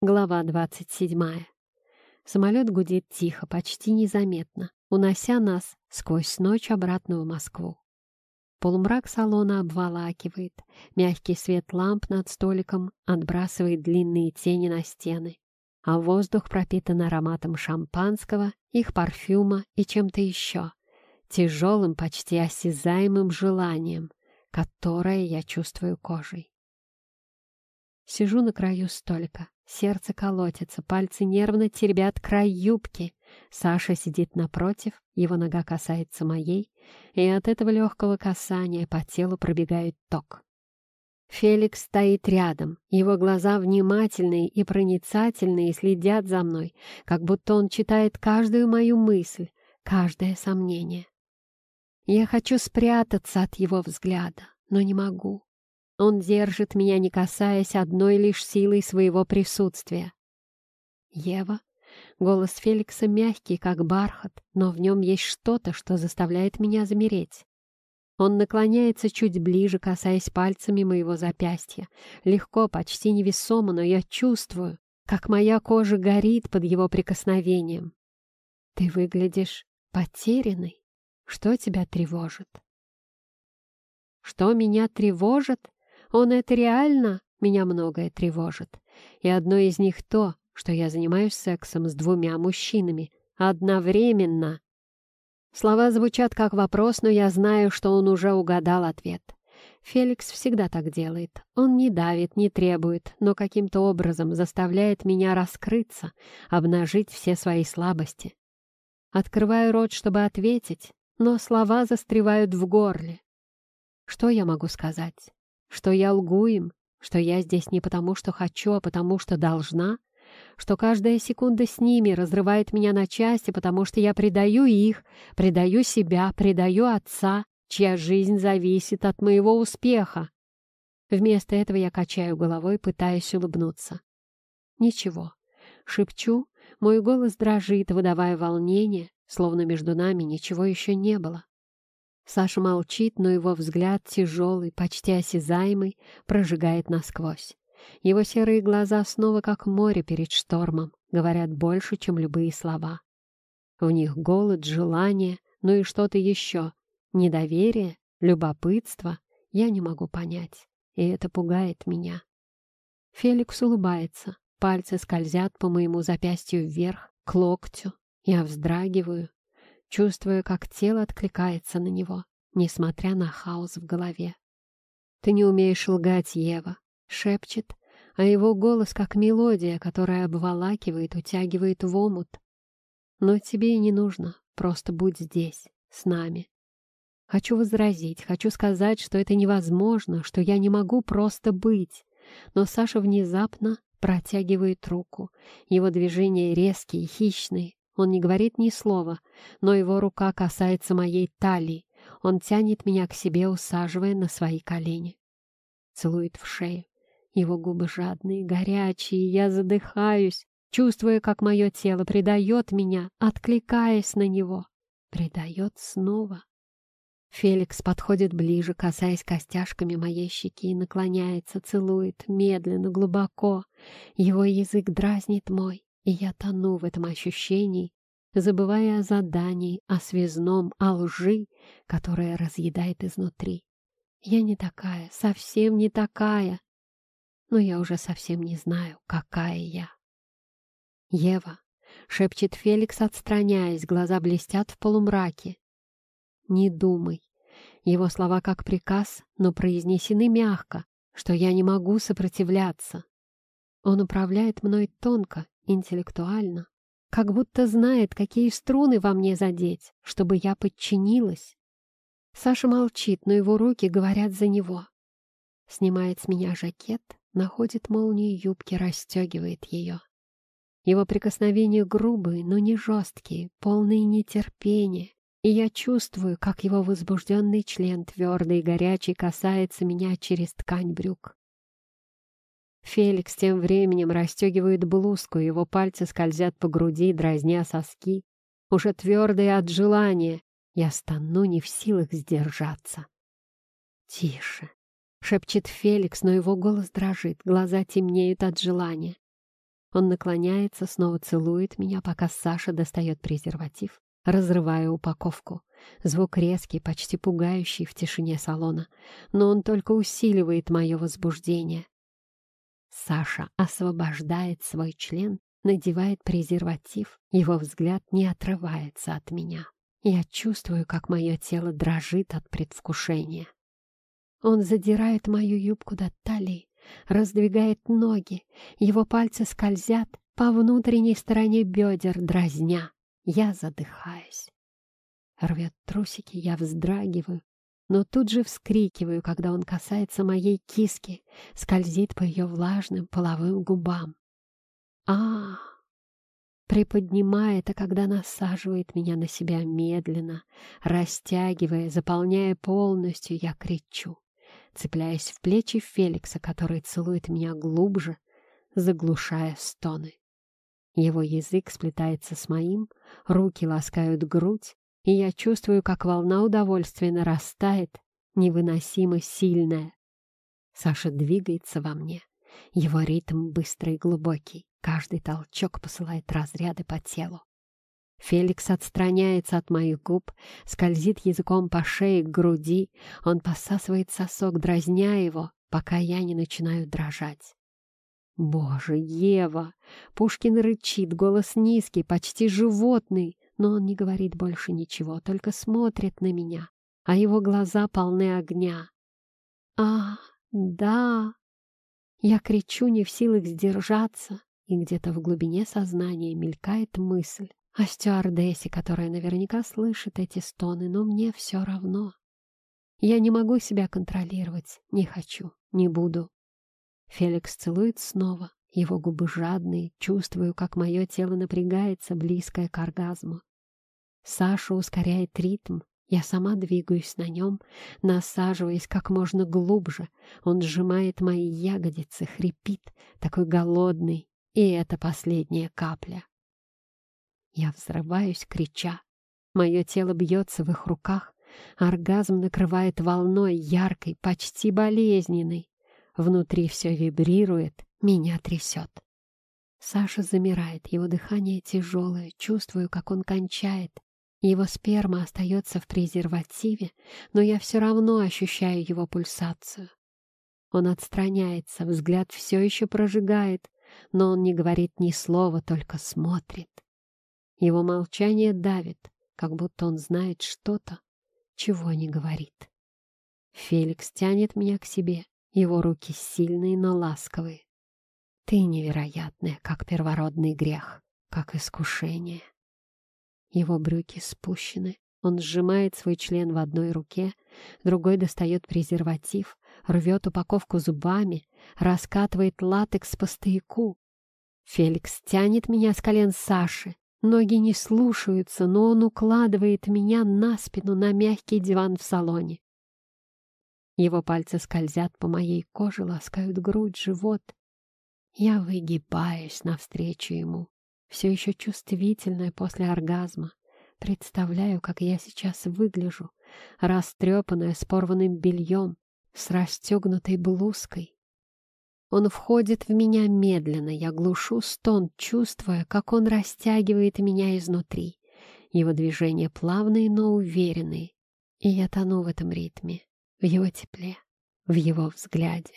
Глава двадцать седьмая. Самолет гудит тихо, почти незаметно, унося нас сквозь ночь обратно в Москву. Полумрак салона обволакивает, мягкий свет ламп над столиком отбрасывает длинные тени на стены, а воздух пропитан ароматом шампанского, их парфюма и чем-то еще, тяжелым, почти осязаемым желанием, которое я чувствую кожей. Сижу на краю столика, сердце колотится, пальцы нервно теребят край юбки. Саша сидит напротив, его нога касается моей, и от этого легкого касания по телу пробегает ток. Феликс стоит рядом, его глаза внимательные и проницательные следят за мной, как будто он читает каждую мою мысль, каждое сомнение. Я хочу спрятаться от его взгляда, но не могу. Он держит меня, не касаясь одной лишь силой своего присутствия. «Ева?» Голос Феликса мягкий, как бархат, но в нем есть что-то, что заставляет меня замереть. Он наклоняется чуть ближе, касаясь пальцами моего запястья. Легко, почти невесомо, но я чувствую, как моя кожа горит под его прикосновением. «Ты выглядишь потерянной. Что тебя тревожит?» «Что меня тревожит?» Он это реально? Меня многое тревожит. И одно из них то, что я занимаюсь сексом с двумя мужчинами. Одновременно. Слова звучат как вопрос, но я знаю, что он уже угадал ответ. Феликс всегда так делает. Он не давит, не требует, но каким-то образом заставляет меня раскрыться, обнажить все свои слабости. Открываю рот, чтобы ответить, но слова застревают в горле. Что я могу сказать? Что я лгу им, что я здесь не потому, что хочу, а потому, что должна, что каждая секунда с ними разрывает меня на части, потому что я предаю их, предаю себя, предаю отца, чья жизнь зависит от моего успеха. Вместо этого я качаю головой, пытаясь улыбнуться. Ничего. Шепчу, мой голос дрожит, выдавая волнение, словно между нами ничего еще не было. Саша молчит, но его взгляд тяжелый, почти осязаемый, прожигает насквозь. Его серые глаза снова как море перед штормом, говорят больше, чем любые слова. В них голод, желание, ну и что-то еще. Недоверие, любопытство. Я не могу понять, и это пугает меня. Феликс улыбается, пальцы скользят по моему запястью вверх, к локтю. Я вздрагиваю, чувствуя, как тело откликается на него, несмотря на хаос в голове. «Ты не умеешь лгать, Ева», — шепчет, а его голос как мелодия, которая обволакивает, утягивает в омут. «Но тебе и не нужно, просто будь здесь, с нами». Хочу возразить, хочу сказать, что это невозможно, что я не могу просто быть. Но Саша внезапно протягивает руку. Его движения резкие, хищные, он не говорит ни слова, но его рука касается моей талии. Он тянет меня к себе, усаживая на свои колени. Целует в шею. Его губы жадные, горячие, я задыхаюсь, чувствуя, как мое тело предает меня, откликаясь на него. Предает снова. Феликс подходит ближе, касаясь костяшками моей щеки, наклоняется, целует, медленно, глубоко. Его язык дразнит мой и я тону в этом ощущении, забывая о задании, о связном, о лжи, которая разъедает изнутри. Я не такая, совсем не такая, но я уже совсем не знаю, какая я. «Ева», — шепчет Феликс, отстраняясь, глаза блестят в полумраке. «Не думай». Его слова как приказ, но произнесены мягко, что я не могу сопротивляться. Он управляет мной тонко, интеллектуально, как будто знает, какие струны во мне задеть, чтобы я подчинилась. Саша молчит, но его руки говорят за него. Снимает с меня жакет, находит молнию юбки, расстегивает ее. Его прикосновения грубые, но не жесткие, полные нетерпения, и я чувствую, как его возбужденный член, твердый и горячий, касается меня через ткань брюк. Феликс тем временем расстегивает блузку, его пальцы скользят по груди, дразня соски. Уже твердые от желания. Я стану не в силах сдержаться. «Тише!» — шепчет Феликс, но его голос дрожит, глаза темнеют от желания. Он наклоняется, снова целует меня, пока Саша достает презерватив, разрывая упаковку. Звук резкий, почти пугающий в тишине салона, но он только усиливает мое возбуждение. Саша освобождает свой член, надевает презерватив, его взгляд не отрывается от меня. Я чувствую, как мое тело дрожит от предвкушения. Он задирает мою юбку до талии, раздвигает ноги, его пальцы скользят по внутренней стороне бедер, дразня. Я задыхаюсь. Рвет трусики, я вздрагиваю, но тут же вскрикиваю, когда он касается моей киски, скользит по ее влажным половым губам. а Приподнимает, а когда насаживает меня на себя медленно, растягивая, заполняя полностью, я кричу цепляясь в плечи Феликса, который целует меня глубже, заглушая стоны. Его язык сплетается с моим, руки ласкают грудь, и я чувствую, как волна удовольствия нарастает, невыносимо сильная. Саша двигается во мне. Его ритм быстрый и глубокий. Каждый толчок посылает разряды по телу. Феликс отстраняется от моих губ, скользит языком по шее к груди. Он посасывает сосок, дразня его, пока я не начинаю дрожать. Боже, Ева! Пушкин рычит, голос низкий, почти животный, но он не говорит больше ничего, только смотрит на меня, а его глаза полны огня. А, да! Я кричу, не в силах сдержаться, и где-то в глубине сознания мелькает мысль о стюардессе, которая наверняка слышит эти стоны, но мне все равно. Я не могу себя контролировать, не хочу, не буду. Феликс целует снова, его губы жадные, чувствую, как мое тело напрягается, близкое к оргазму. Саша ускоряет ритм, я сама двигаюсь на нем, насаживаясь как можно глубже. Он сжимает мои ягодицы, хрипит, такой голодный, и это последняя капля. Я взрываюсь, крича. Мое тело бьется в их руках. Оргазм накрывает волной, яркой, почти болезненной. Внутри все вибрирует, меня трясет. Саша замирает, его дыхание тяжелое, чувствую, как он кончает. Его сперма остается в презервативе, но я все равно ощущаю его пульсацию. Он отстраняется, взгляд все еще прожигает, но он не говорит ни слова, только смотрит. Его молчание давит, как будто он знает что-то, чего не говорит. Феликс тянет меня к себе, его руки сильные, но ласковые. Ты невероятная, как первородный грех, как искушение. Его брюки спущены, он сжимает свой член в одной руке, другой достает презерватив, рвет упаковку зубами, раскатывает латекс по стояку. Феликс тянет меня с колен Саши, Ноги не слушаются, но он укладывает меня на спину на мягкий диван в салоне. Его пальцы скользят по моей коже, ласкают грудь, живот. Я выгибаюсь навстречу ему, все еще чувствительная после оргазма. Представляю, как я сейчас выгляжу, растрепанная с порванным бельем, с расстегнутой блузкой, он входит в меня медленно, я глушу стон, чувствуя, как он растягивает меня изнутри. Его движения плавные, но уверенные. И я тону в этом ритме, в его тепле, в его взгляде.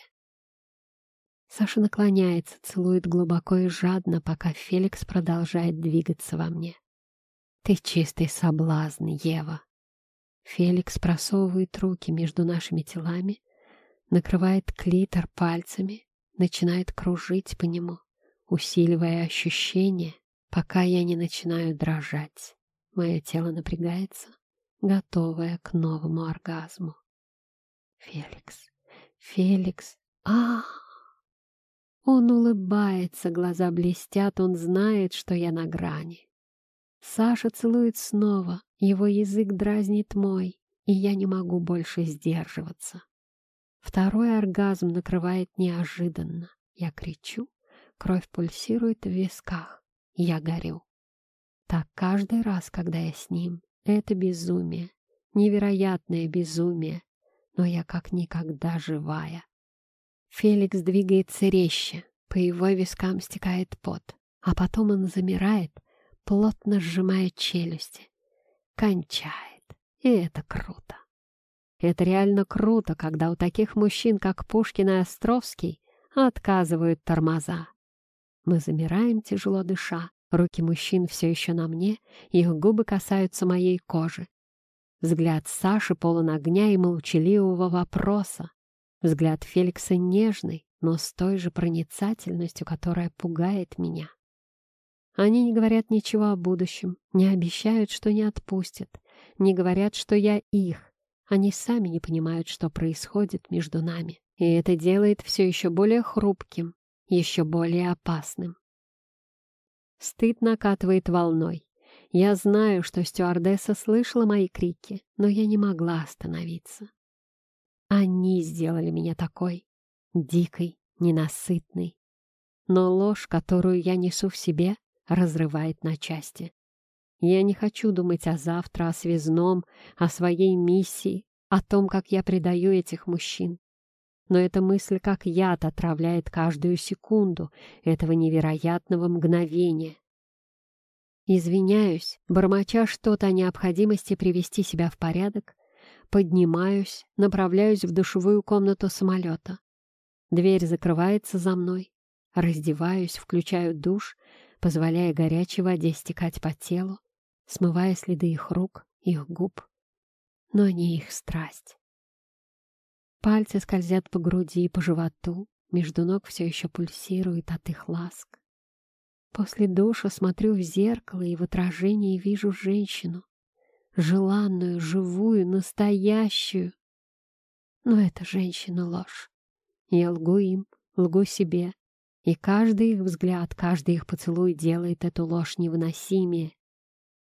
Саша наклоняется, целует глубоко и жадно, пока Феликс продолжает двигаться во мне. «Ты чистый соблазн, Ева!» Феликс просовывает руки между нашими телами, накрывает клитор пальцами, начинает кружить по нему, усиливая ощущение, пока я не начинаю дрожать. Мое тело напрягается, готовое к новому оргазму. Феликс, Феликс, а, Он улыбается, глаза блестят, он знает, что я на грани. Саша целует снова, его язык дразнит мой, и я не могу больше сдерживаться. Второй оргазм накрывает неожиданно. Я кричу, кровь пульсирует в висках. Я горю. Так каждый раз, когда я с ним. Это безумие, невероятное безумие, но я как никогда живая. Феликс двигается резче, По его вискам стекает пот, а потом он замирает, плотно сжимая челюсти. Кончает. И это круто. Это реально круто, когда у таких мужчин, как Пушкин и Островский, отказывают тормоза. Мы замираем, тяжело дыша. Руки мужчин все еще на мне, их губы касаются моей кожи. Взгляд Саши полон огня и молчаливого вопроса. Взгляд Феликса нежный, но с той же проницательностью, которая пугает меня. Они не говорят ничего о будущем, не обещают, что не отпустят, не говорят, что я их. Они сами не понимают, что происходит между нами. И это делает все еще более хрупким, еще более опасным. Стыд накатывает волной. Я знаю, что стюардесса слышала мои крики, но я не могла остановиться. Они сделали меня такой, дикой, ненасытной. Но ложь, которую я несу в себе, разрывает на части. Я не хочу думать о завтра, о связном, о своей миссии, о том, как я предаю этих мужчин. Но эта мысль как яд отравляет каждую секунду этого невероятного мгновения. Извиняюсь, бормоча что-то о необходимости привести себя в порядок, поднимаюсь, направляюсь в душевую комнату самолета. Дверь закрывается за мной. Раздеваюсь, включаю душ, позволяя горячей воде стекать по телу, смывая следы их рук, их губ, но не их страсть. Пальцы скользят по груди и по животу, между ног все еще пульсирует от их ласк. После душа смотрю в зеркало и в отражении вижу женщину. Желанную, живую, настоящую. Но эта женщина ложь. Я лгу им, лгу себе. И каждый их взгляд, каждый их поцелуй делает эту ложь невыносимее.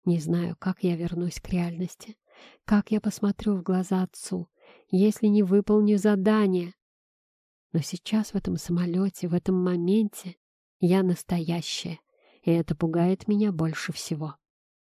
Не знаю, как я вернусь к реальности, как я посмотрю в глаза отцу, если не выполню задание. Но сейчас в этом самолете, в этом моменте я настоящая, и это пугает меня больше всего.